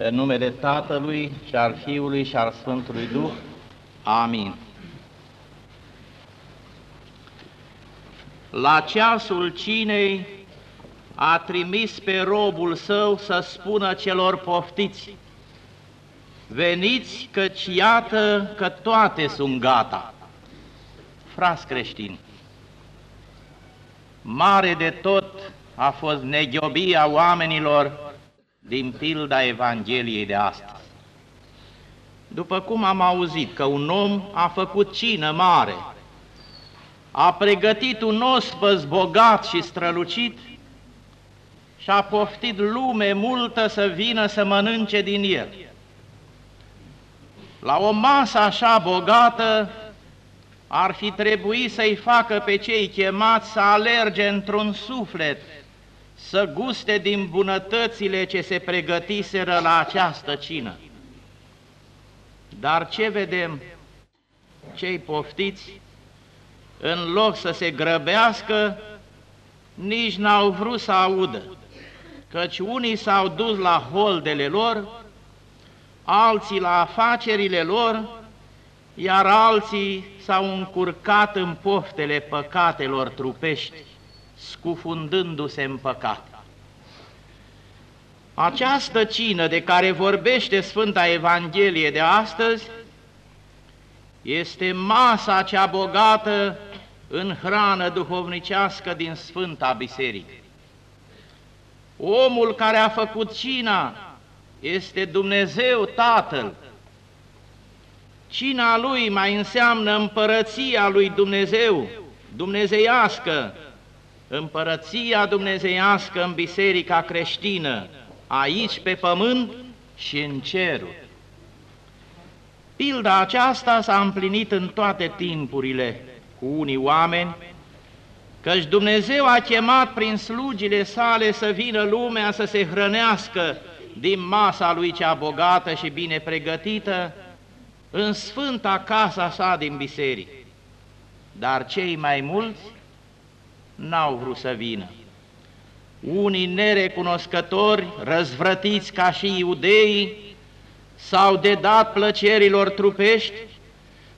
În numele Tatălui și al Fiului și al Sfântului Duh. Amin. La ceasul cinei a trimis pe robul său să spună celor poftiți, Veniți căci iată că toate sunt gata. Fras creștini, mare de tot a fost neghiobia oamenilor din pilda Evangheliei de astăzi. După cum am auzit că un om a făcut cină mare, a pregătit un ospăz bogat și strălucit și a poftit lume multă să vină să mănânce din el. La o masă așa bogată ar fi trebuit să-i facă pe cei chemați să alerge într-un suflet să guste din bunătățile ce se pregătiseră la această cină. Dar ce vedem? Cei poftiți, în loc să se grăbească, nici n-au vrut să audă, căci unii s-au dus la holdele lor, alții la afacerile lor, iar alții s-au încurcat în poftele păcatelor trupești scufundându-se în păcat. Această cină de care vorbește Sfânta Evanghelie de astăzi este masa cea bogată în hrană duhovnicească din Sfânta Biserică. Omul care a făcut cina este Dumnezeu Tatăl. Cina lui mai înseamnă împărăția lui Dumnezeu, dumnezeiască, împărăția dumnezeiască în biserica creștină, aici pe pământ și în cerul. Pilda aceasta s-a împlinit în toate timpurile cu unii oameni, căci Dumnezeu a chemat prin slugile sale să vină lumea să se hrănească din masa lui cea bogată și bine pregătită în sfânta casa sa din biserică. Dar cei mai mulți n-au vrut să vină. Unii nerecunoscători, răzvrătiți ca și iudeii, s-au dedat plăcerilor trupești,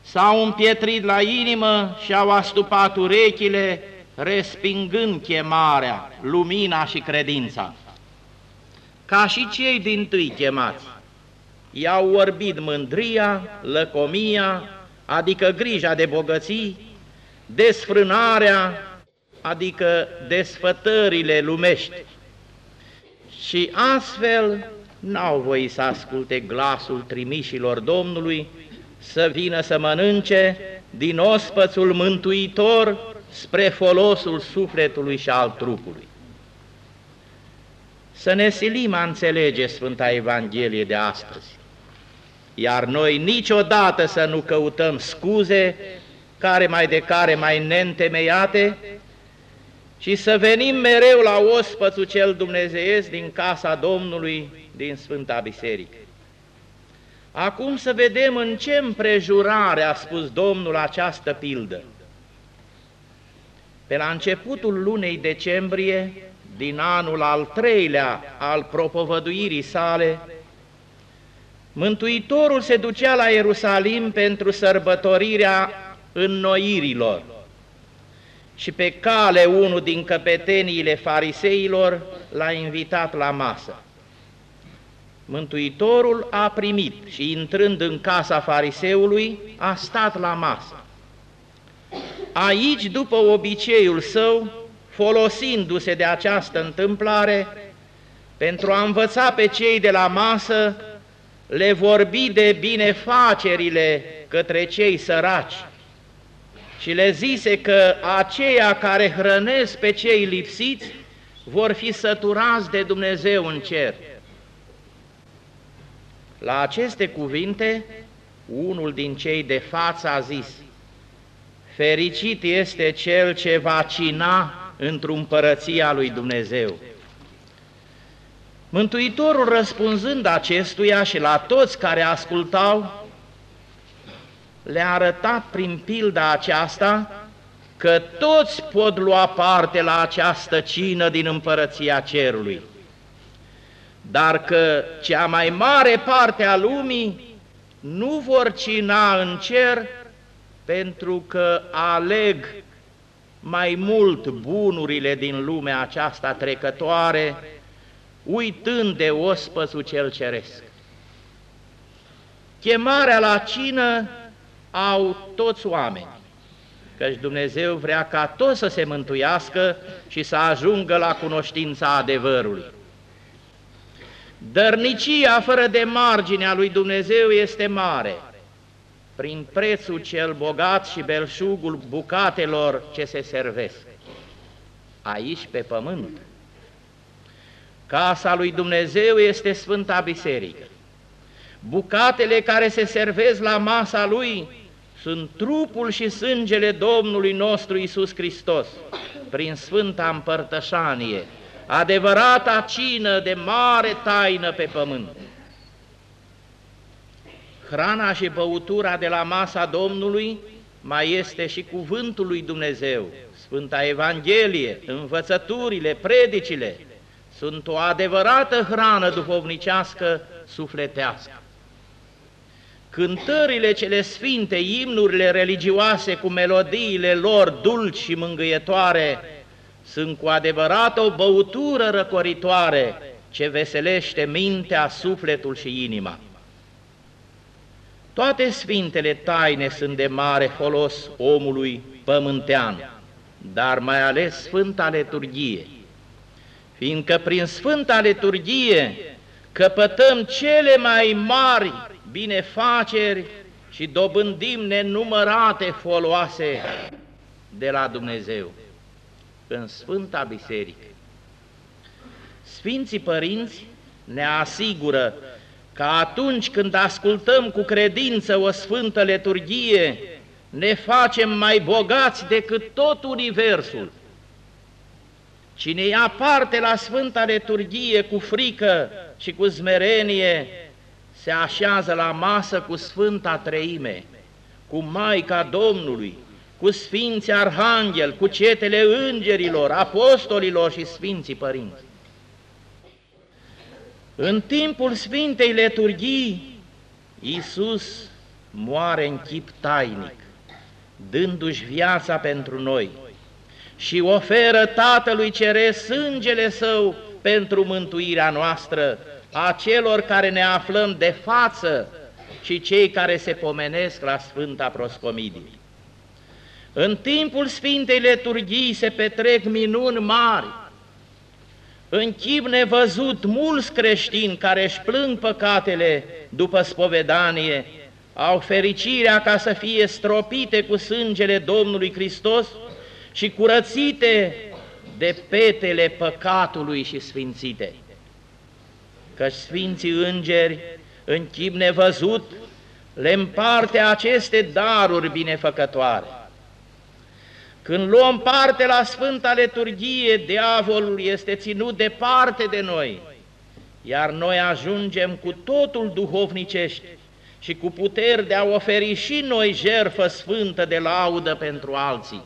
s-au împietrit la inimă și au astupat urechile, respingând chemarea, lumina și credința. Ca și cei din tâi chemați, i-au orbit mândria, lăcomia, adică grija de bogății, desfrânarea, adică desfătările lumești. Și astfel n-au voit să asculte glasul trimișilor Domnului, să vină să mănânce din ospățul mântuitor spre folosul sufletului și al trupului. Să ne silim a înțelege Sfânta Evanghelie de astăzi, iar noi niciodată să nu căutăm scuze care mai de care mai neîntemeiate, și să venim mereu la ospățul cel dumnezeiesc din casa Domnului din Sfânta Biserică. Acum să vedem în ce împrejurare a spus Domnul această pildă. Pe la începutul lunei decembrie, din anul al treilea al propovăduirii sale, Mântuitorul se ducea la Ierusalim pentru sărbătorirea înnoirilor și pe cale unul din căpeteniile fariseilor l-a invitat la masă. Mântuitorul a primit și intrând în casa fariseului a stat la masă. Aici, după obiceiul său, folosindu-se de această întâmplare, pentru a învăța pe cei de la masă, le vorbi de binefacerile către cei săraci, și le zise că aceia care hrănesc pe cei lipsiți vor fi săturați de Dumnezeu în cer. La aceste cuvinte, unul din cei de față a zis, Fericit este cel ce va cina într-o împărăția lui Dumnezeu. Mântuitorul răspunzând acestuia și la toți care ascultau, le-a arătat prin pilda aceasta că toți pot lua parte la această cină din împărăția cerului. dar că cea mai mare parte a lumii nu vor cina în cer pentru că aleg mai mult bunurile din lumea aceasta trecătoare, uitând de ospățul cel ceresc. Chemarea la cină au toți oameni, căci Dumnezeu vrea ca toți să se mântuiască și să ajungă la cunoștința adevărului. Dărnicia fără de margine a lui Dumnezeu este mare, prin prețul cel bogat și belșugul bucatelor ce se servesc. Aici pe pământ. Casa lui Dumnezeu este Sfânta Biserică. Bucatele care se servesc la masa Lui sunt trupul și sângele Domnului nostru Isus Hristos, prin Sfânta Împărtășanie, adevărata cină de mare taină pe pământ. Hrana și băutura de la masa Domnului mai este și cuvântul lui Dumnezeu, Sfânta Evanghelie, învățăturile, predicile, sunt o adevărată hrană duhovnicească, sufletească. Cântările cele sfinte, imnurile religioase cu melodiile lor dulci și mângâietoare, sunt cu adevărat o băutură răcoritoare ce veselește mintea, sufletul și inima. Toate sfintele taine sunt de mare folos omului pământean, dar mai ales Sfânta Leturghie, fiindcă prin Sfânta Leturghie căpătăm cele mai mari binefaceri și dobândim nenumărate foloase de la Dumnezeu în Sfânta Biserică. Sfinții Părinți ne asigură că atunci când ascultăm cu credință o Sfântă Leturghie, ne facem mai bogați decât tot Universul. Cine ia parte la Sfânta Leturghie cu frică și cu zmerenie, se așează la masă cu Sfânta Treime, cu Maica Domnului, cu Sfinții Arhanghel, cu cetele îngerilor, apostolilor și Sfinții Părinți. În timpul Sfintei Leturghii, Iisus moare în chip tainic, dându-și viața pentru noi și oferă Tatălui Ceresc sângele Său pentru mântuirea noastră, a celor care ne aflăm de față și cei care se pomenesc la Sfânta Proscomidie. În timpul Sfintei Leturghii se petrec minuni mari, în chip nevăzut, mulți creștini care își plâng păcatele după spovedanie au fericirea ca să fie stropite cu sângele Domnului Hristos și curățite de petele păcatului și sfințite că Sfinții Îngeri, în chip nevăzut, le împarte aceste daruri binefăcătoare. Când luăm parte la Sfânta Leturghie, diavolul este ținut departe de noi, iar noi ajungem cu totul duhovnicești și cu puteri de a oferi și noi jerfă sfântă de laudă pentru alții.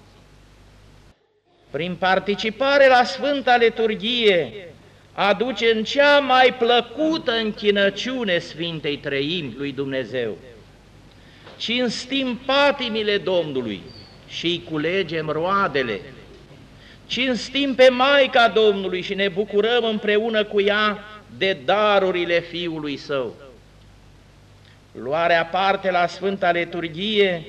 Prin participare la Sfânta Leturghie, aduce în cea mai plăcută închinăciune Sfintei Trăimi lui Dumnezeu. Cinstim patimile Domnului și îi culegem roadele. Cinstim pe Maica Domnului și ne bucurăm împreună cu ea de darurile Fiului Său. Luarea parte la Sfânta Leturghie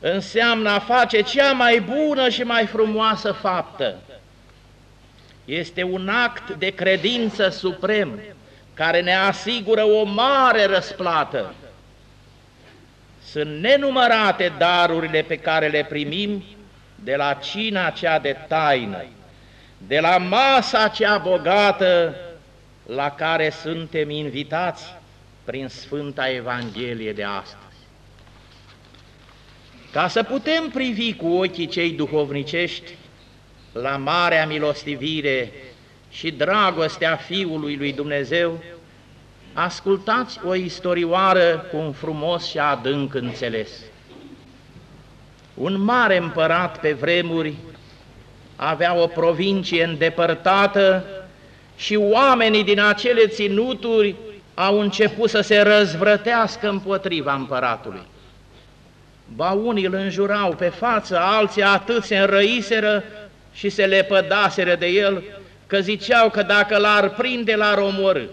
înseamnă a face cea mai bună și mai frumoasă faptă, este un act de credință suprem care ne asigură o mare răsplată. Sunt nenumărate darurile pe care le primim de la cina cea de taină, de la masa cea bogată la care suntem invitați prin Sfânta Evanghelie de astăzi. Ca să putem privi cu ochii cei duhovnicești la marea milostivire și dragostea Fiului lui Dumnezeu, ascultați o istorioară cu un frumos și adânc înțeles. Un mare împărat pe vremuri avea o provincie îndepărtată și oamenii din acele ținuturi au început să se răzvrătească împotriva împăratului. Ba unii îl înjurau pe față, alții atât se înrăiseră și se lepădaseră de el, că ziceau că dacă l-ar prinde, l-ar omorâ.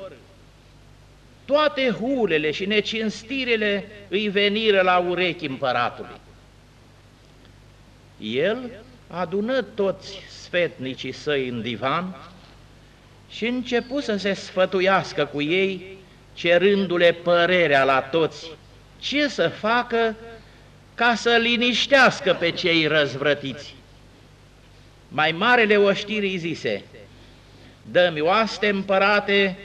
Toate hulele și necinstirile îi veniră la urechi împăratului. El adună toți sfetnicii săi în divan și începu să se sfătuiască cu ei, cerându-le părerea la toți, ce să facă ca să liniștească pe cei răzvrătiți. Mai marele oștirii zise, dă-mi oaste împărate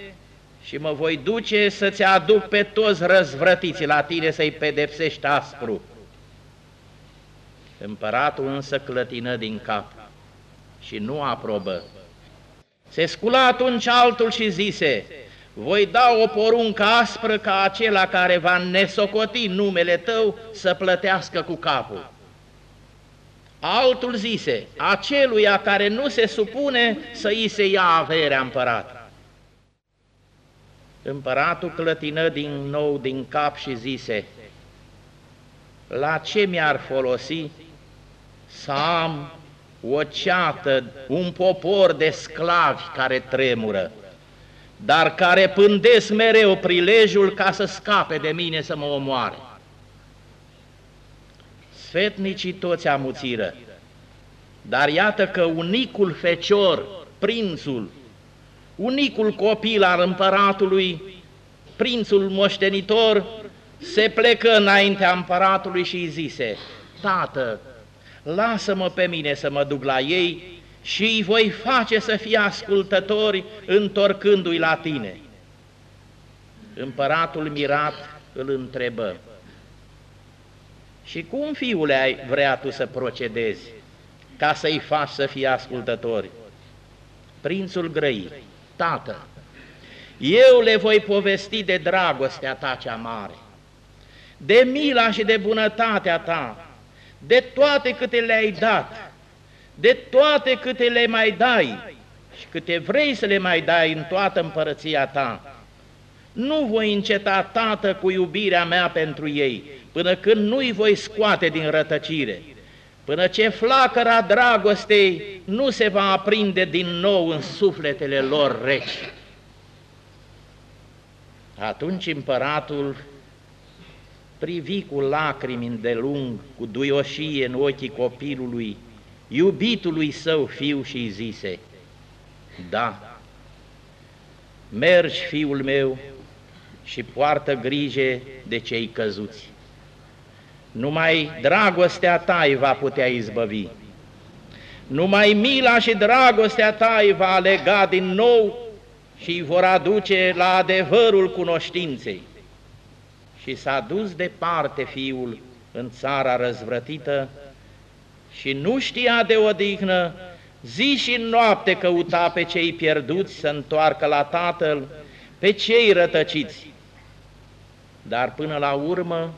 și mă voi duce să-ți aduc pe toți răzvrătiții la tine să-i pedepsești aspru. Împăratul însă clătină din cap și nu aprobă. Se scula atunci altul și zise, voi da o poruncă aspră ca acela care va nesocoti numele tău să plătească cu capul. Altul zise, aceluia care nu se supune să îi se ia averea împărat. Împăratul clătină din nou din cap și zise, la ce mi-ar folosi să am o ceată, un popor de sclavi care tremură, dar care pândesc mereu prilejul ca să scape de mine să mă omoare. Sfetnicii toți amuțiră, dar iată că unicul fecior, prințul, unicul copil al împăratului, prințul moștenitor, se plecă înaintea împăratului și îi zise, Tată, lasă-mă pe mine să mă duc la ei și îi voi face să fie ascultători întorcându-i la tine. Împăratul mirat îl întrebă, și cum, fiule, ai vrea tu să procedezi ca să-i faci să fie ascultători? Prințul grăi, tată, eu le voi povesti de dragostea ta cea mare, de mila și de bunătatea ta, de toate câte le-ai dat, de toate câte le mai dai și câte vrei să le mai dai în toată împărăția ta. Nu voi înceta, Tată, cu iubirea mea pentru ei, până când nu-i voi scoate din rătăcire, până ce flacăra dragostei nu se va aprinde din nou în sufletele lor reci. Atunci împăratul privi cu lacrimi de lung, cu duioșie în ochii copilului, iubitului său fiu și îi zise, Da, mergi, fiul meu, și poartă grijă de cei căzuți. Numai dragostea ta îi va putea izbăvi. Numai mila și dragostea ta îi va lega din nou și îi vor aduce la adevărul cunoștinței și s-a dus departe fiul în țara răzvrătită și nu știa de odihnă, zi și noapte căuta pe cei pierduți să întoarcă la tatăl, pe cei rătăciți. Dar până la urmă,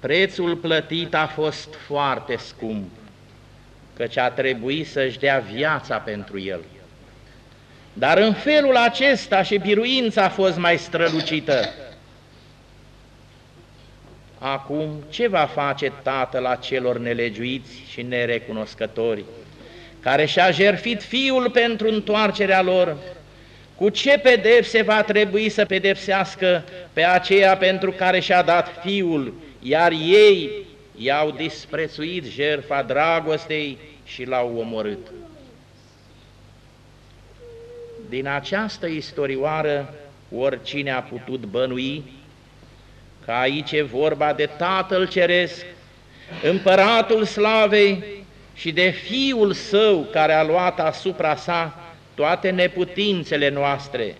prețul plătit a fost foarte scump, căci a trebuit să-și dea viața pentru el. Dar în felul acesta și biruința a fost mai strălucită, Acum, ce va face Tatăl la celor nelegiuiți și nerecunoscători, care și-a jerfit Fiul pentru întoarcerea lor? Cu ce pedepse va trebui să pedepsească pe aceea pentru care și-a dat Fiul, iar ei i-au disprețuit jerfa dragostei și l-au omorât? Din această istorioară, oricine a putut bănui că aici e vorba de Tatăl Ceresc, Împăratul Slavei și de Fiul Său care a luat asupra sa toate neputințele noastre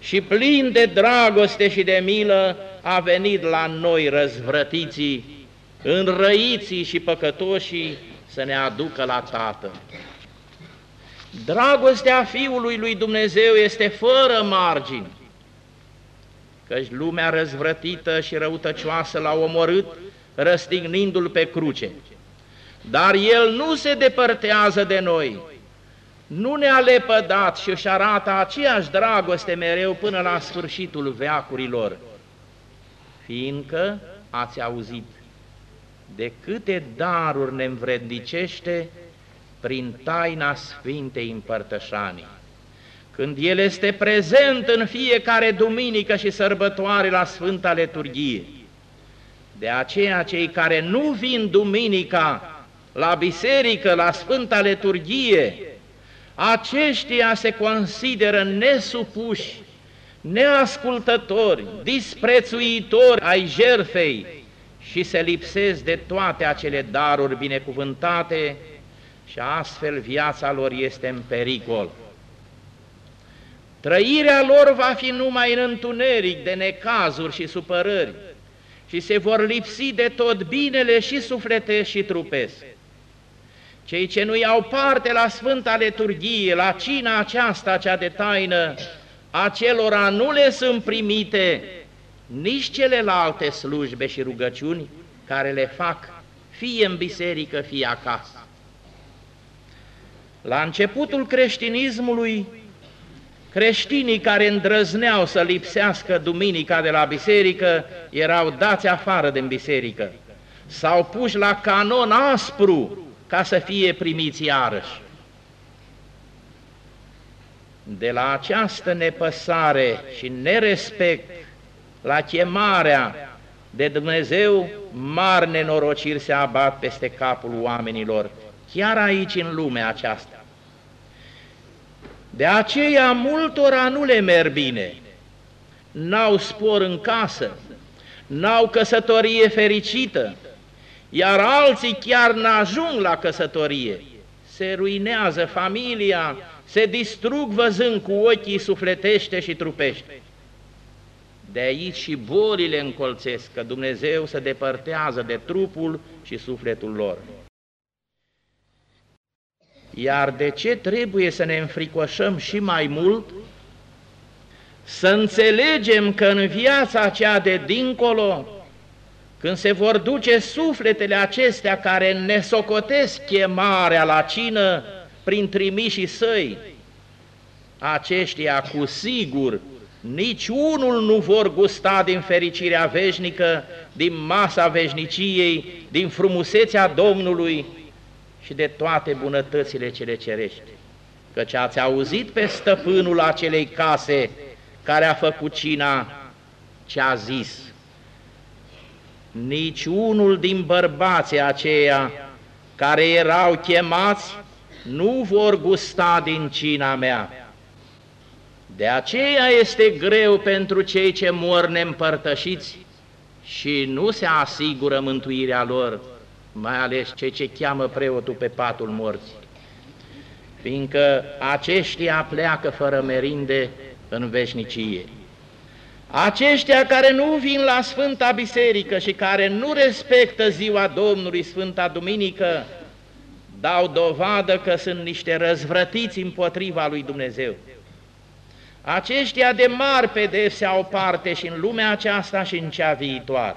și plin de dragoste și de milă a venit la noi răzvrătiții, înrăiții și păcătoșii să ne aducă la Tatăl. Dragostea Fiului lui Dumnezeu este fără margini, căci lumea răzvrătită și răutăcioasă l-a omorât, răstignindu-l pe cruce. Dar el nu se depărtează de noi, nu ne-a lepădat și își arată aceeași dragoste mereu până la sfârșitul veacurilor, fiindcă ați auzit de câte daruri ne învrednicește prin taina Sfintei Împărtășanii. Când El este prezent în fiecare duminică și sărbătoare la Sfânta Leturghie. De aceea cei care nu vin duminica la biserică, la Sfânta Leturghie, aceștia se consideră nesupuși, neascultători, disprețuitori ai jerfei și se lipsesc de toate acele daruri binecuvântate și astfel viața lor este în pericol. Trăirea lor va fi numai în întuneric de necazuri și supărări și se vor lipsi de tot binele și sufletesc și trupesc. Cei ce nu iau parte la Sfânta Leturghie, la cina aceasta, cea de taină, acelora nu le sunt primite nici celelalte slujbe și rugăciuni care le fac fie în biserică, fie acasă. La începutul creștinismului, creștinii care îndrăzneau să lipsească duminica de la biserică erau dați afară din biserică, s-au puși la canon aspru ca să fie primiți iarăși. De la această nepăsare și nerespect la chemarea de Dumnezeu, mari nenorociri se abat peste capul oamenilor, chiar aici în lumea aceasta. De aceea multora nu le merg bine, n-au spor în casă, n-au căsătorie fericită, iar alții chiar n-ajung la căsătorie. Se ruinează familia, se distrug văzând cu ochii sufletește și trupește. De aici și bolile încolțesc, că Dumnezeu se depărtează de trupul și sufletul lor. Iar de ce trebuie să ne înfricoșăm și mai mult? Să înțelegem că în viața aceea de dincolo când se vor duce sufletele acestea care ne socotesc chemarea la cină prin trimișii săi, aceștia cu sigur nici unul nu vor gusta din fericirea veșnică, din masa veșniciei, din frumusețea Domnului și de toate bunătățile cele cerești. Căci ați auzit pe stăpânul acelei case care a făcut cina ce a zis, nici unul din bărbații aceia care erau chemați nu vor gusta din cina mea. De aceea este greu pentru cei ce mor neîmpărtășiți și nu se asigură mântuirea lor, mai ales cei ce cheamă preotul pe patul morții, fiindcă aceștia pleacă fără merinde în veșnicie. Aceștia care nu vin la Sfânta Biserică și care nu respectă ziua Domnului Sfânta Duminică, dau dovadă că sunt niște răzvrătiți împotriva lui Dumnezeu. Aceștia de mari pedepse au parte și în lumea aceasta și în cea viitoare.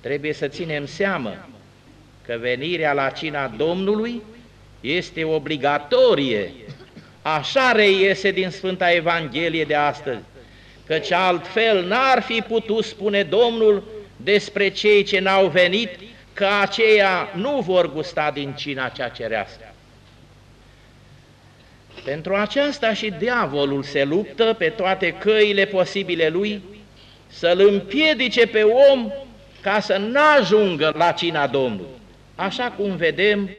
Trebuie să ținem seamă că venirea la cina Domnului este obligatorie. Așa reiese din Sfânta Evanghelie de astăzi căci altfel n-ar fi putut spune Domnul despre cei ce n-au venit, că aceia nu vor gusta din cina cea cerească. Pentru aceasta și diavolul se luptă pe toate căile posibile lui să-l împiedice pe om ca să n-ajungă la cina Domnului, așa cum vedem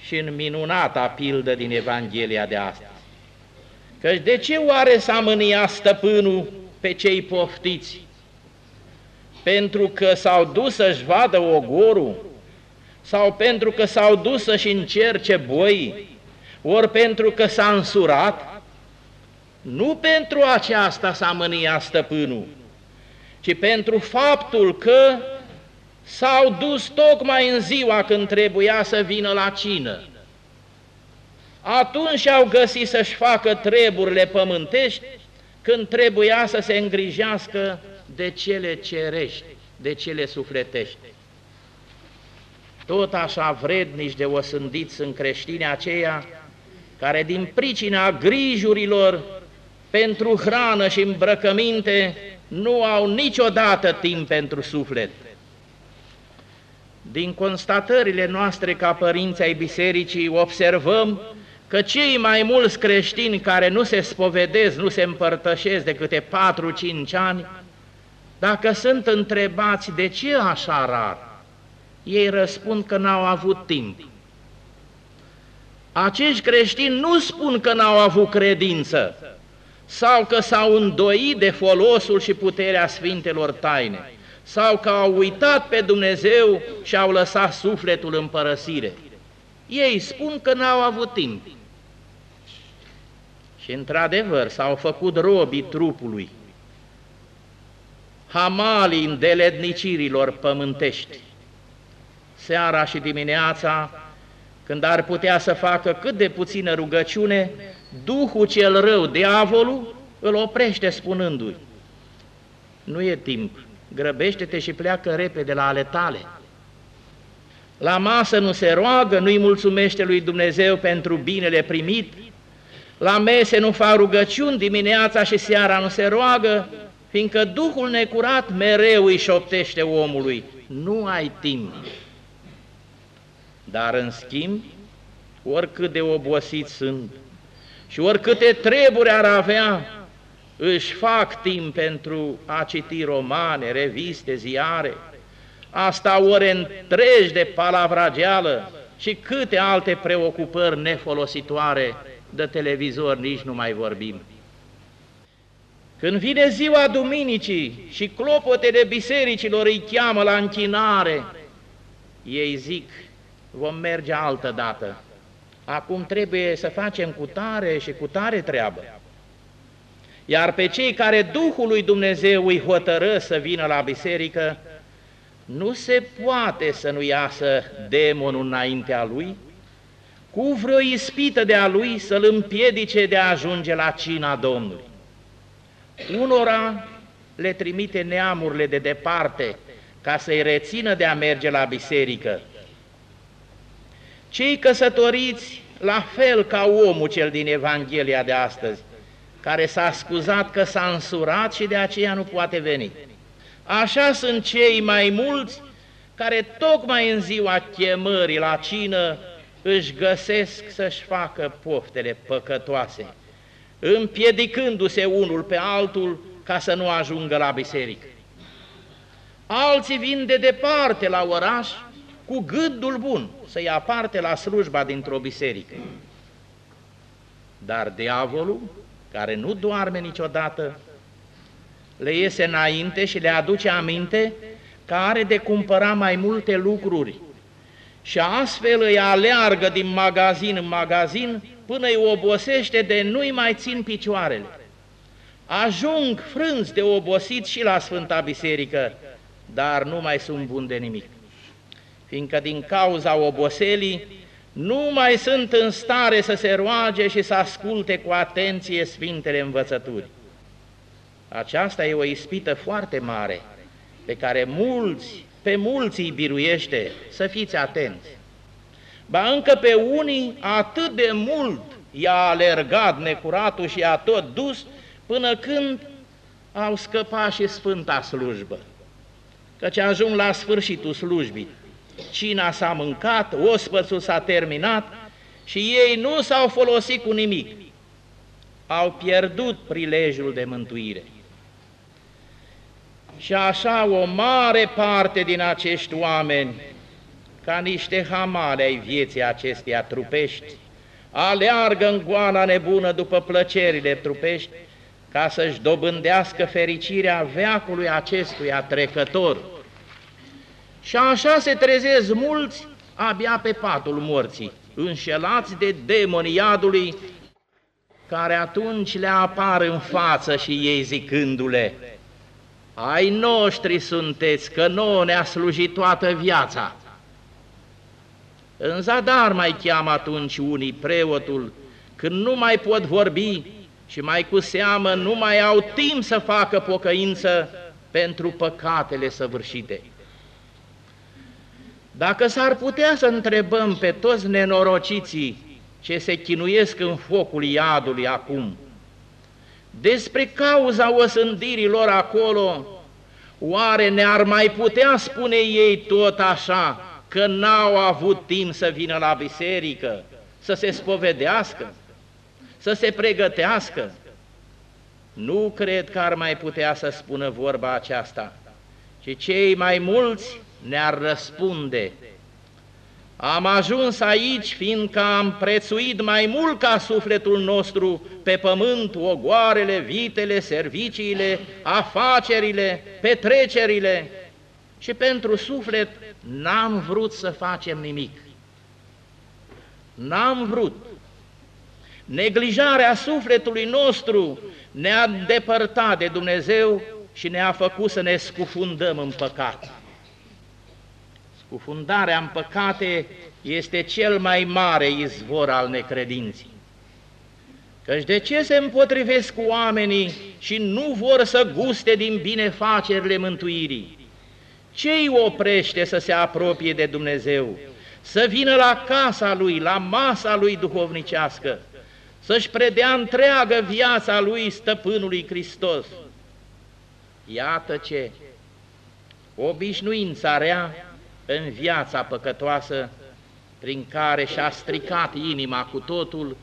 și în minunata pildă din Evanghelia de astăzi. Căci de ce oare s-a mâniat stăpânul pe cei poftiți? Pentru că s-au dus să-și vadă ogorul? Sau pentru că s-au dus să-și încerce boi? Ori pentru că s-a însurat? Nu pentru aceasta s-a mâniat stăpânul, ci pentru faptul că s-au dus tocmai în ziua când trebuia să vină la cină. Atunci au găsit să-și facă treburile pământești când trebuia să se îngrijească de cele cerești, de cele sufletești. Tot așa vrednici de osândiți sunt creștini aceia care din pricina grijurilor pentru hrană și îmbrăcăminte nu au niciodată timp pentru suflet. Din constatările noastre ca părinți ai bisericii observăm că cei mai mulți creștini care nu se spovedesc, nu se împărtășesc de câte 4-5 ani, dacă sunt întrebați de ce așa rar, ei răspund că n-au avut timp. Acești creștini nu spun că n-au avut credință sau că s-au îndoit de folosul și puterea Sfintelor Taine sau că au uitat pe Dumnezeu și au lăsat sufletul în părăsire. Ei spun că n-au avut timp. Și într-adevăr s-au făcut robii trupului, hamalii îndelednicirilor pământești. Seara și dimineața, când ar putea să facă cât de puțină rugăciune, Duhul cel rău, diavolul, îl oprește spunându-i, nu e timp, grăbește-te și pleacă repede la ale tale. La masă nu se roagă, nu-i mulțumește lui Dumnezeu pentru binele primit, la mese nu fac rugăciuni, dimineața și seara nu se roagă, fiindcă Duhul necurat mereu îi șoptește omului, nu ai timp. Dar în schimb, oricât de obosit sunt și oricâte treburi ar avea, își fac timp pentru a citi romane, reviste, ziare, asta ore întregi de palavrageală și câte alte preocupări nefolositoare de televizor nici nu mai vorbim. Când vine ziua duminicii și clopotele bisericilor îi cheamă la închinare, ei zic, vom merge altă dată. Acum trebuie să facem cu tare și cu tare treabă. Iar pe cei care Duhul lui Dumnezeu îi hotără să vină la biserică, nu se poate să nu iasă demonul înaintea lui, cu vreo ispită de a lui să-l împiedice de a ajunge la cina Domnului. Unora le trimite neamurile de departe ca să-i rețină de a merge la biserică. Cei căsătoriți, la fel ca omul cel din Evanghelia de astăzi, care s-a scuzat că s-a însurat și de aceea nu poate veni. Așa sunt cei mai mulți care tocmai în ziua chemării la cină își găsesc să-și facă poftele păcătoase, împiedicându-se unul pe altul ca să nu ajungă la biserică. Alții vin de departe la oraș cu gândul bun să ia parte la slujba dintr-o biserică. Dar diavolul, care nu doarme niciodată, le iese înainte și le aduce aminte că are de cumpăra mai multe lucruri și astfel îi aleargă din magazin în magazin până îi obosește de nu-i mai țin picioarele. Ajung frânți de obosit și la Sfânta Biserică, dar nu mai sunt bun de nimic, fiindcă din cauza oboselii nu mai sunt în stare să se roage și să asculte cu atenție Sfintele Învățături. Aceasta e o ispită foarte mare, pe care mulți pe mulți îi biruiește, să fiți atenți. Ba încă pe unii atât de mult i-a alergat necuratul și a tot dus până când au scăpat și sfânta slujbă. Căci ajung la sfârșitul slujbii. Cina s-a mâncat, ospățul s-a terminat și ei nu s-au folosit cu nimic. Au pierdut prilejul de mântuire. Și așa o mare parte din acești oameni, ca niște hamale ai vieții acesteia trupești, aleargă în goana nebună după plăcerile trupești, ca să-și dobândească fericirea veacului acestuia trecător. Și așa se trezesc mulți abia pe patul morții, înșelați de demonii iadului, care atunci le apar în față și ei zicându-le, ai noștri sunteți, că nouă ne-a slujit toată viața. În zadar mai cheamă atunci unii preotul, când nu mai pot vorbi și mai cu seamă nu mai au timp să facă pocăință pentru păcatele săvârșite. Dacă s-ar putea să întrebăm pe toți nenorociții ce se chinuiesc în focul iadului acum. Despre cauza osândirii lor acolo, oare ne-ar mai putea spune ei tot așa că n-au avut timp să vină la biserică, să se spovedească, să se pregătească? Nu cred că ar mai putea să spună vorba aceasta, ci cei mai mulți ne-ar răspunde am ajuns aici fiindcă am prețuit mai mult ca sufletul nostru pe pământ ogoarele, vitele, serviciile, afacerile, petrecerile și pentru suflet n-am vrut să facem nimic. N-am vrut. Neglijarea sufletului nostru ne-a depărtat de Dumnezeu și ne-a făcut să ne scufundăm în păcat. Scufundarea în păcate este cel mai mare izvor al necredinții. Căci de ce se împotrivesc cu oamenii și nu vor să guste din binefacerile mântuirii? Ce îi oprește să se apropie de Dumnezeu, să vină la casa Lui, la masa Lui duhovnicească, să-și predea întreagă viața Lui Stăpânului Hristos? Iată ce obișnuința rea în viața păcătoasă prin care și-a stricat inima cu totul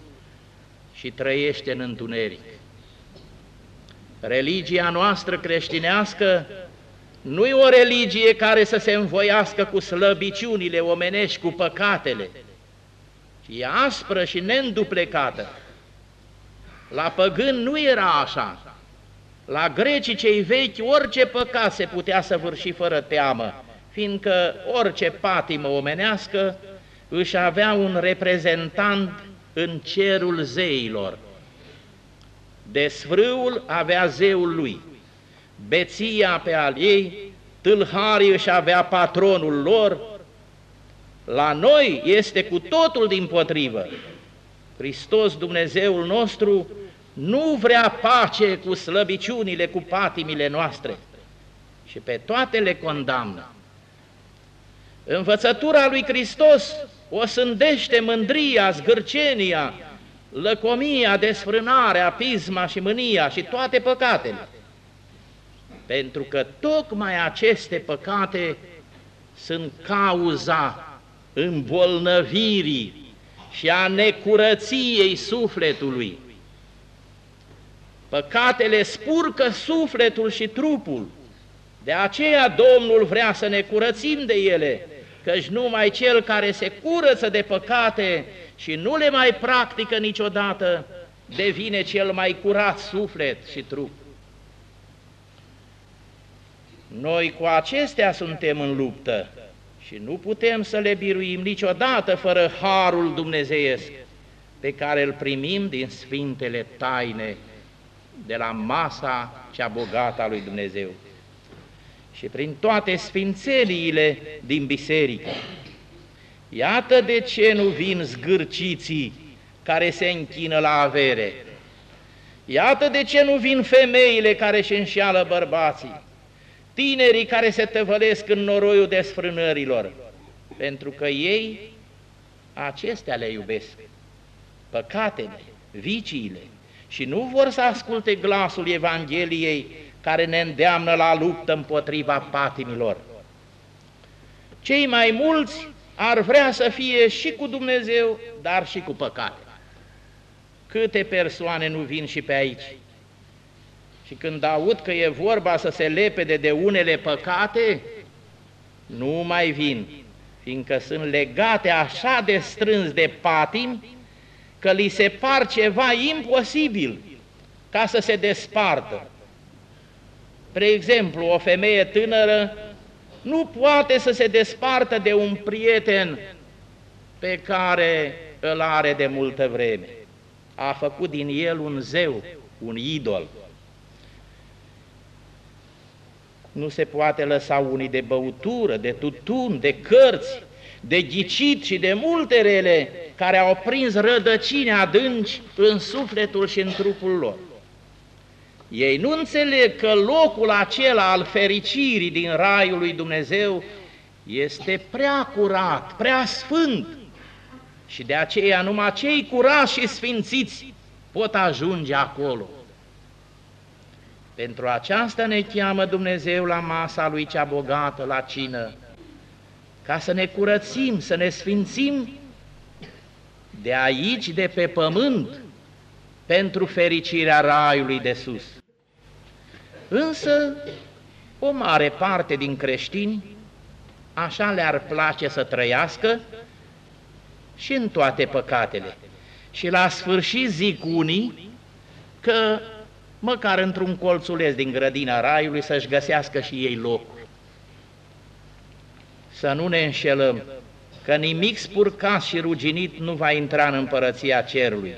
și trăiește în întuneric. Religia noastră creștinească nu e o religie care să se învoiască cu slăbiciunile omenești, cu păcatele, ci e aspră și neînduplecată. La păgân nu era așa. La grecii cei vechi orice păcat se putea să vârși fără teamă, fiindcă orice patimă omenească își avea un reprezentant în cerul zeilor. Desfrâul avea zeul lui, beția pe al ei, tâlharii își avea patronul lor, la noi este cu totul din potrivă. Hristos, Dumnezeul nostru, nu vrea pace cu slăbiciunile, cu patimile noastre și pe toate le condamnă. Învățătura lui Hristos o sândește mândria, zgârcenia, lăcomia, desfrânarea, pisma și mânia și toate păcatele. Pentru că tocmai aceste păcate sunt cauza îmbolnăvirii și a necurăției sufletului. Păcatele spurcă sufletul și trupul, de aceea Domnul vrea să ne curățim de ele, căci numai cel care se curăță de păcate și nu le mai practică niciodată, devine cel mai curat suflet și trup. Noi cu acestea suntem în luptă și nu putem să le biruim niciodată fără harul dumnezeiesc pe care îl primim din sfintele taine de la masa cea bogată a lui Dumnezeu și prin toate sfințeniile din biserică. Iată de ce nu vin zgârciții care se închină la avere. Iată de ce nu vin femeile care își înșeală bărbații, tinerii care se tăvălesc în noroiul desfrânărilor, pentru că ei acestea le iubesc, păcatele, viciile, și nu vor să asculte glasul Evangheliei care ne îndeamnă la luptă împotriva patimilor. Cei mai mulți ar vrea să fie și cu Dumnezeu, dar și cu păcate. Câte persoane nu vin și pe aici? Și când aud că e vorba să se lepede de unele păcate, nu mai vin, fiindcă sunt legate așa de strâns de patim, că li se par ceva imposibil ca să se despartă. Spre exemplu, o femeie tânără nu poate să se despartă de un prieten pe care îl are de multă vreme. A făcut din el un zeu, un idol. Nu se poate lăsa unii de băutură, de tutun, de cărți, de ghicit și de multe rele care au prins rădăcini adânci în sufletul și în trupul lor. Ei nu înțeleg că locul acela al fericirii din raiul lui Dumnezeu este prea curat, prea sfânt, Și de aceea numai cei curați și sfințiți pot ajunge acolo. Pentru aceasta ne cheamă Dumnezeu la masa Lui cea bogată, la cină, ca să ne curățim, să ne sfințim de aici, de pe pământ, pentru fericirea raiului de sus. Însă, o mare parte din creștini așa le-ar place să trăiască și în toate păcatele. Și la sfârșit zic unii că măcar într-un colțuleț din grădina raiului să-și găsească și ei locul. Să nu ne înșelăm, că nimic spurcat și ruginit nu va intra în împărăția cerului.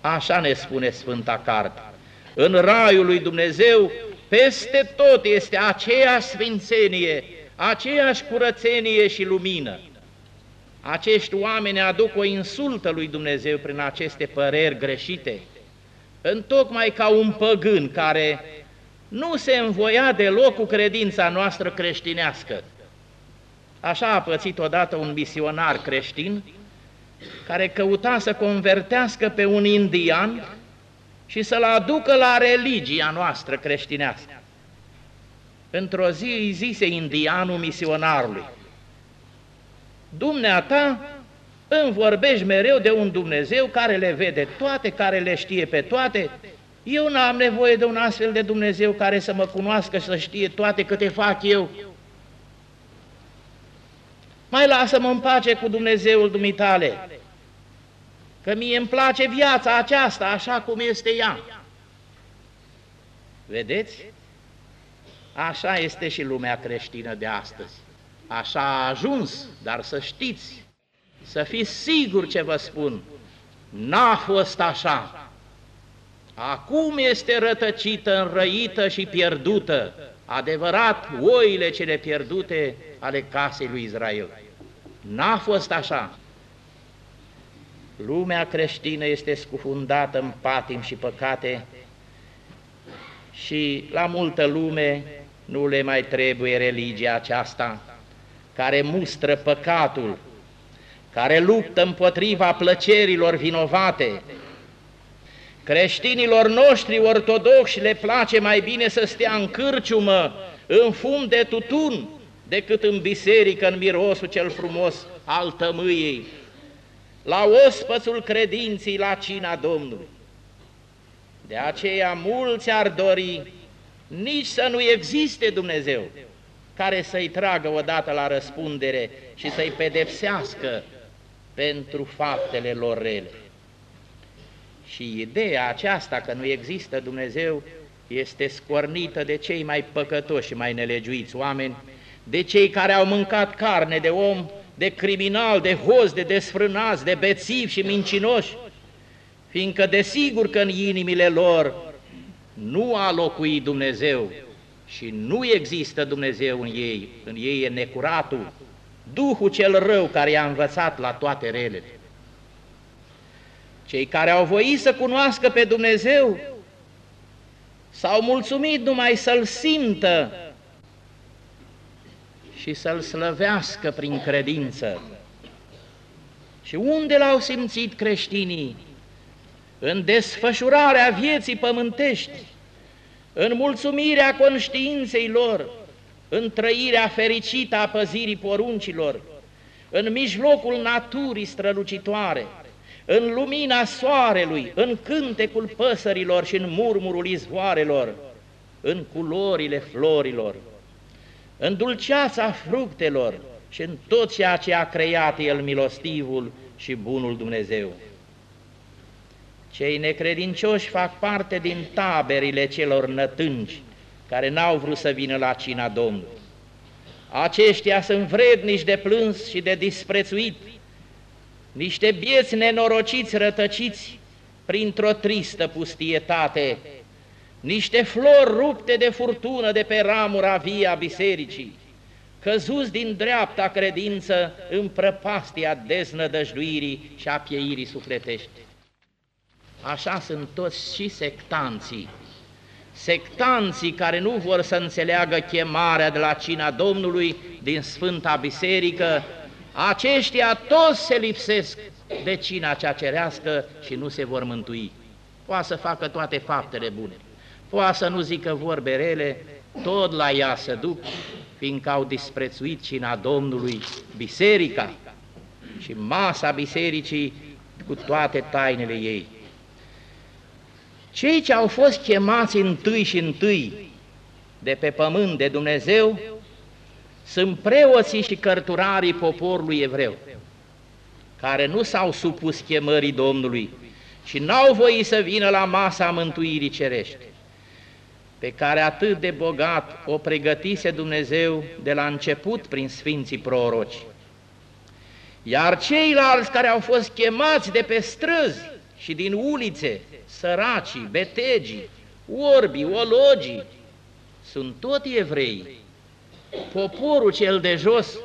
Așa ne spune Sfânta Carte. În raiul lui Dumnezeu, peste tot este aceeași sfințenie, aceeași curățenie și lumină. Acești oameni aduc o insultă lui Dumnezeu prin aceste păreri greșite, întocmai ca un păgân care nu se învoia deloc cu credința noastră creștinească. Așa a pățit odată un misionar creștin care căuta să convertească pe un indian și să-l aducă la religia noastră creștinească. Într-o zi îi zise indianul misionarului, Dumneata îmi vorbești mereu de un Dumnezeu care le vede toate, care le știe pe toate. Eu n-am nevoie de un astfel de Dumnezeu care să mă cunoască și să știe toate câte fac eu. Mai lasă-mă în pace cu Dumnezeul dumitale, că mie îmi place viața aceasta așa cum este ea. Vedeți? Așa este și lumea creștină de astăzi. Așa a ajuns, dar să știți, să fiți siguri ce vă spun, n-a fost așa. Acum este rătăcită, înrăită și pierdută, adevărat, oile cele pierdute ale casei lui Israel. N-a fost așa. Lumea creștină este scufundată în patim și păcate și la multă lume nu le mai trebuie religia aceasta care mustră păcatul, care luptă împotriva plăcerilor vinovate. Creștinilor noștri ortodoxi le place mai bine să stea în cârciumă, în fum de tutun, decât în biserică, în mirosul cel frumos al tămâiei, la ospățul credinții, la cina Domnului. De aceea mulți ar dori nici să nu existe Dumnezeu, care să-i tragă odată la răspundere și să-i pedepsească pentru faptele lor rele. Și ideea aceasta că nu există Dumnezeu este scornită de cei mai păcătoși și mai nelegiuiți oameni, de cei care au mâncat carne de om, de criminal, de hoz, de desfrânați, de bețivi și mincinoși, fiindcă desigur că în inimile lor nu a locuit Dumnezeu și nu există Dumnezeu în ei, în ei e necuratul, Duhul cel rău care i-a învățat la toate relele. Cei care au voit să cunoască pe Dumnezeu s-au mulțumit numai să-L simtă și să-L slăvească prin credință. Și unde l-au simțit creștinii? În desfășurarea vieții pământești, în mulțumirea conștiinței lor, în trăirea fericită a păzirii poruncilor, în mijlocul naturii strălucitoare, în lumina soarelui, în cântecul păsărilor și în murmurul izvoarelor, în culorile florilor în dulceața fructelor și în tot ceea ce a creat El milostivul și bunul Dumnezeu. Cei necredincioși fac parte din taberile celor nătângi, care n-au vrut să vină la cina Domnului. Aceștia sunt vrednici de plâns și de disprețuit, niște bieți nenorociți rătăciți printr-o tristă pustietate niște flori rupte de furtună de pe ramura via bisericii, căzuți din dreapta credință în prăpastia deznădăjduirii și a pieirii sufletești. Așa sunt toți și sectanții, sectanții care nu vor să înțeleagă chemarea de la cina Domnului din Sfânta Biserică, aceștia toți se lipsesc de cina cea cerească și nu se vor mântui. Poate să facă toate faptele bune, poate să nu zică vorbe rele, tot la ea să duc, fiindcă au disprețuit cina Domnului, biserica și masa bisericii cu toate tainele ei. Cei ce au fost chemați întâi și întâi de pe pământ de Dumnezeu sunt preoții și cărturarii poporului evreu, care nu s-au supus chemării Domnului și n-au voit să vină la masa mântuirii cerești, pe care atât de bogat o pregătise Dumnezeu de la început prin Sfinții Proroci. Iar ceilalți care au fost chemați de pe străzi și din ulițe, săracii, betegii, orbii, ologii, sunt tot evrei, poporul cel de jos,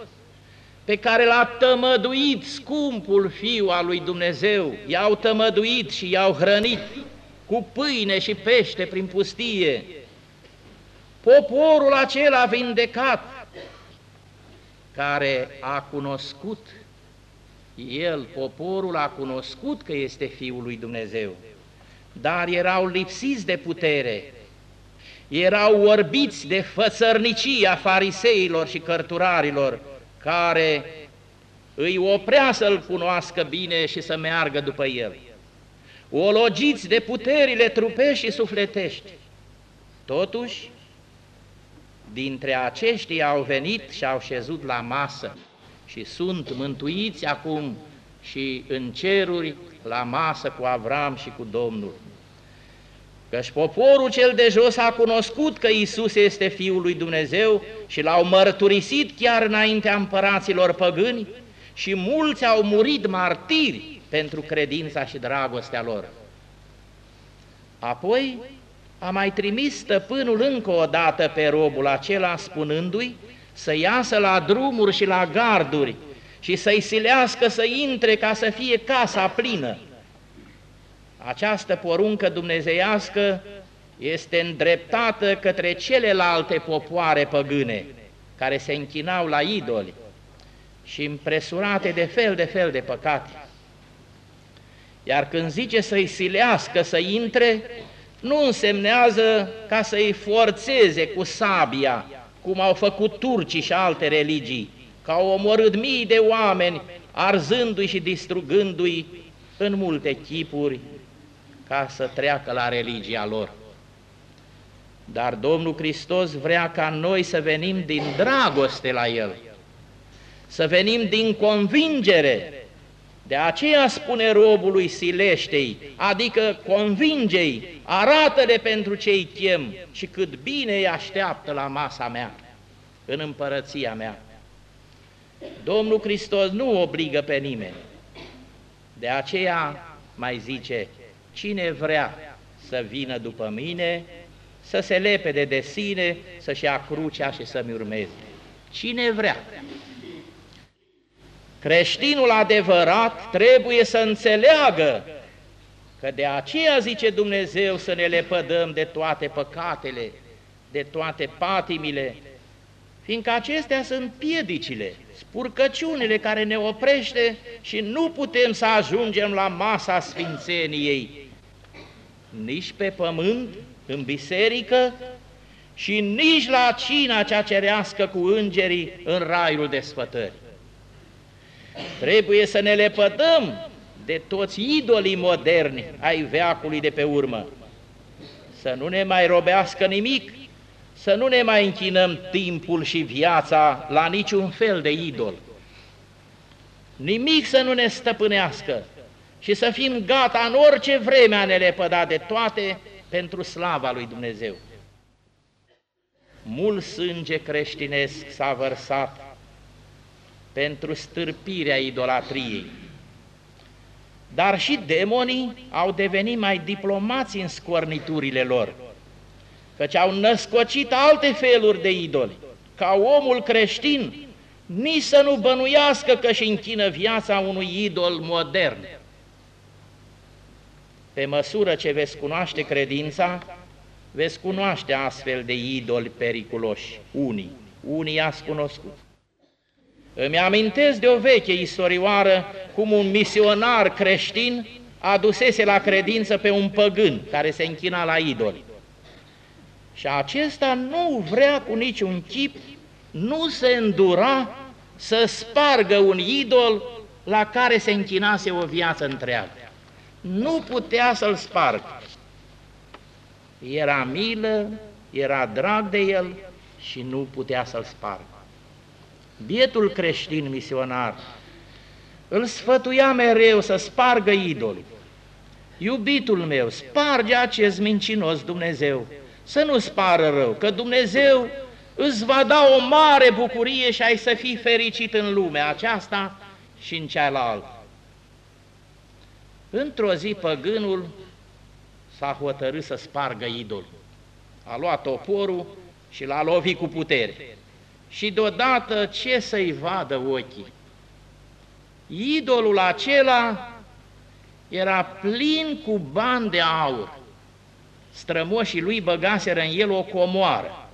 pe care l-a tămăduit scumpul Fiu al lui Dumnezeu, i-au tămăduit și i-au hrănit cu pâine și pește prin pustie. Poporul acela vindecat, care a cunoscut, el, poporul, a cunoscut că este Fiul lui Dumnezeu, dar erau lipsiți de putere, erau orbiți de fățărnicia fariseilor și cărturarilor, care îi oprea să-L cunoască bine și să meargă după El. Ologiți de puterile trupești și sufletești. Totuși, dintre aceștia au venit și au șezut la masă și sunt mântuiți acum și în ceruri la masă cu Avram și cu Domnul. Căci poporul cel de jos a cunoscut că Isus este Fiul lui Dumnezeu și l-au mărturisit chiar înaintea împăraților păgâni și mulți au murit martiri pentru credința și dragostea lor. Apoi a mai trimis stăpânul încă o dată pe robul acela spunându-i să iasă la drumuri și la garduri și să-i silească să intre ca să fie casa plină această poruncă dumnezeiască este îndreptată către celelalte popoare păgâne care se închinau la idoli și impresurate de fel de fel de păcate. Iar când zice să-i silească să intre, nu însemnează ca să-i forțeze cu sabia, cum au făcut turcii și alte religii, că au omorât mii de oameni, arzându-i și distrugându-i în multe chipuri ca să treacă la religia lor. Dar Domnul Hristos vrea ca noi să venim din dragoste la El, să venim din convingere. De aceea spune robului sileștei, adică convingei, arată-le pentru ce-i chem și cât bine îi așteaptă la masa mea, în împărăția mea. Domnul Hristos nu obligă pe nimeni. De aceea mai zice, Cine vrea să vină după mine, să se lepede de sine, să-și ia crucea și să-mi urmeze. Cine vrea. Creștinul adevărat trebuie să înțeleagă că de aceea zice Dumnezeu să ne lepădăm de toate păcatele, de toate patimile, fiindcă acestea sunt piedicile, spurcăciunile care ne oprește și nu putem să ajungem la masa sfințeniei, nici pe pământ, în biserică, și nici la cina cea cerească cu îngerii în raiul de sfătări. Trebuie să ne lepădăm de toți idolii moderni ai veacului de pe urmă, să nu ne mai robească nimic, să nu ne mai închinăm timpul și viața la niciun fel de idol. Nimic să nu ne stăpânească, și să fim gata în orice vreme a ne lepăda de toate pentru slava lui Dumnezeu. Mult sânge creștinesc s-a vărsat pentru stârpirea idolatriei, dar și demonii au devenit mai diplomați în scorniturile lor, căci au născocit alte feluri de idoli, ca omul creștin nici să nu bănuiască că și închină viața unui idol modern, pe măsură ce veți cunoaște credința, veți cunoaște astfel de idoli periculoși, unii, unii ați cunoscut. Îmi amintesc de o veche istorioară cum un misionar creștin adusese la credință pe un păgân care se închina la idoli. Și acesta nu vrea cu niciun chip, nu se îndura să spargă un idol la care se închinase o viață întreagă. Nu putea să-l spargă. Era milă, era drag de el și nu putea să-l spargă. Bietul creștin misionar îl sfătuia mereu să spargă idolii. Iubitul meu, sparge acest mincinos Dumnezeu, să nu spară rău, că Dumnezeu îți va da o mare bucurie și ai să fii fericit în lumea aceasta și în cealaltă. Într-o zi păgânul s-a hotărât să spargă idolul. A luat toporul și l-a lovit cu putere. Și deodată ce să-i vadă ochii? Idolul acela era plin cu bani de aur. Strămoșii lui băgaseră în el o comoară.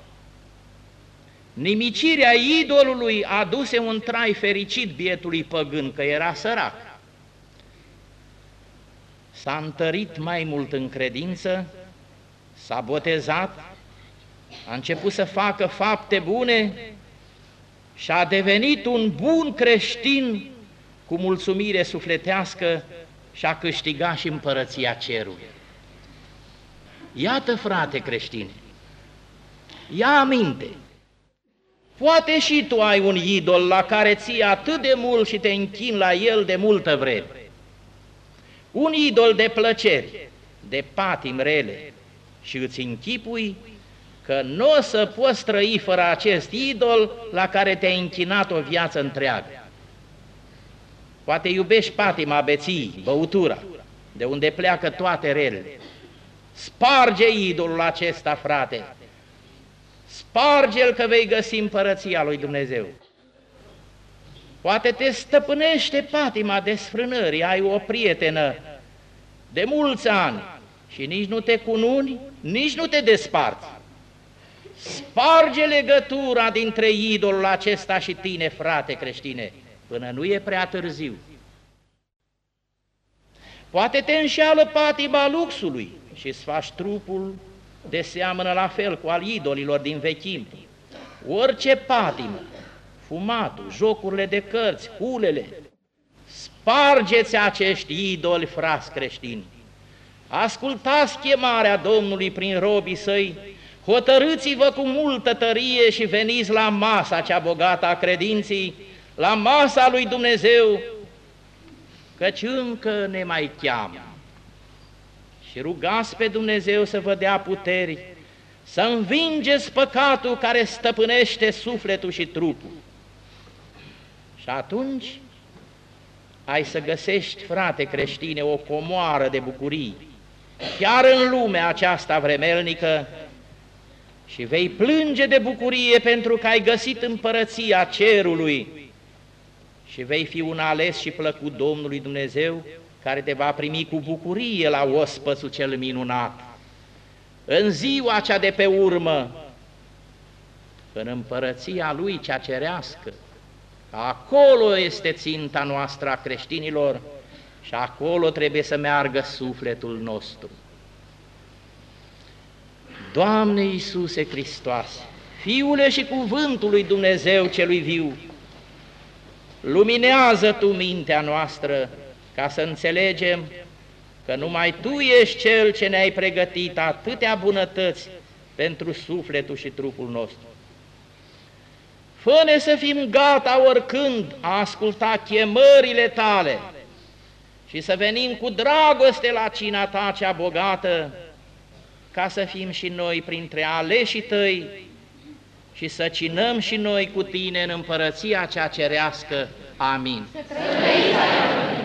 Nimicirea idolului aduse un trai fericit bietului păgân, că era sărac. S-a întărit mai mult în credință, s-a botezat, a început să facă fapte bune și a devenit un bun creștin cu mulțumire sufletească și a câștigat și împărăția cerului. Iată, frate creștine, ia aminte, poate și tu ai un idol la care ții atât de mult și te închin la el de multă vreme. Un idol de plăceri, de patim rele și îți închipui că nu o să poți trăi fără acest idol la care te-ai închinat o viață întreagă. Poate iubești patima, beții, băutura, de unde pleacă toate relele. Sparge idolul acesta, frate. Sparge-l că vei găsi împărăția lui Dumnezeu. Poate te stăpânește patima desfrânării, ai o prietenă de mulți ani și nici nu te cununi, nici nu te desparți. Sparge legătura dintre idolul acesta și tine, frate creștine, până nu e prea târziu. Poate te înșeală patima luxului și îți faci trupul de seamănă la fel cu al idolilor din vechime. Orice patimă, fumatul, jocurile de cărți, hulele, spargeți acești idoli, frați creștini. Ascultați chemarea Domnului prin robii săi, hotărâți-vă cu multă tărie și veniți la masa cea bogată a credinții, la masa lui Dumnezeu, căci încă ne mai cheamă. Și rugați pe Dumnezeu să vă dea puteri, să învingeți păcatul care stăpânește sufletul și trupul. Și atunci ai să găsești, frate creștine, o comoară de bucurii, chiar în lumea aceasta vremelnică, și vei plânge de bucurie pentru că ai găsit împărăția cerului, și vei fi un ales și plăcut Domnului Dumnezeu, care te va primi cu bucurie la ospățul cel minunat. În ziua cea de pe urmă, în împărăția Lui cea cerească, acolo este ținta noastră a creștinilor și acolo trebuie să meargă sufletul nostru. Doamne Iisuse Hristoase, Fiule și Cuvântul lui Dumnezeu celui viu, luminează Tu mintea noastră ca să înțelegem că numai Tu ești Cel ce ne-ai pregătit atâtea bunătăți pentru sufletul și trupul nostru. Fă-ne să fim gata oricând a asculta chemările Tale și să venim cu dragoste la cina Ta cea bogată, ca să fim și noi printre aleșii Tăi și să cinăm și noi cu Tine în împărăția cea cerească. Amin. Să